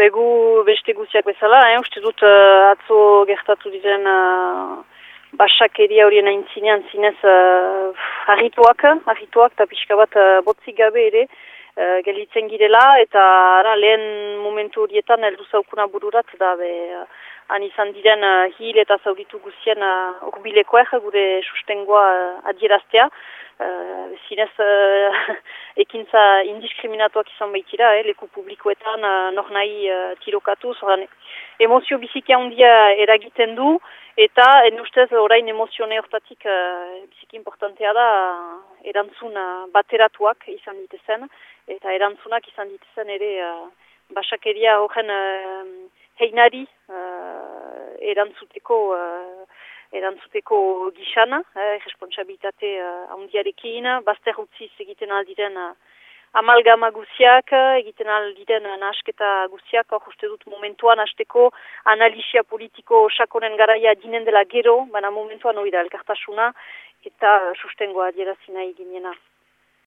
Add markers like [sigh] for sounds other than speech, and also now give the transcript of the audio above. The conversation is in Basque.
Begu beste guziak bezala, eh? uste dut uh, atzo gertatu diren uh, basakeria horien aintzinean zinez uh, harrituak, harrituak eta pixka bat uh, botzik gabe ere uh, gelitzen girela eta ara, lehen momentu horietan eldu zaukuna bururat da be, uh, han izan diren uh, hil eta zauritu guzien uh, urbilekoek gure sustengoa uh, adieraztea. Uh, zinez uh, [laughs] ekintza indiskriminatuak izan baitira, eh, leku publikoetan uh, nor nahi uh, tirokatu, zoran emozio biziki handia eragiten du, eta en ustez orain emozione hortatik uh, biziki importantea da uh, erantzun uh, bateratuak izan ditezen, eta erantzunak izan ditezen ere uh, basakeria horren uh, heinari erantzuteko uh, erantzuteko gixana, eh, responsabilitate uh, handiarekin, bazter utziz egiten aldiren uh, amalgama guziak, egiten aldiren nahasketa guziak, hor uste dut momentuan hasteko analisia politiko sakonen garaia dinen dela gero, baina momentuan hori da elkartasuna eta sustengoa dierazina eginena.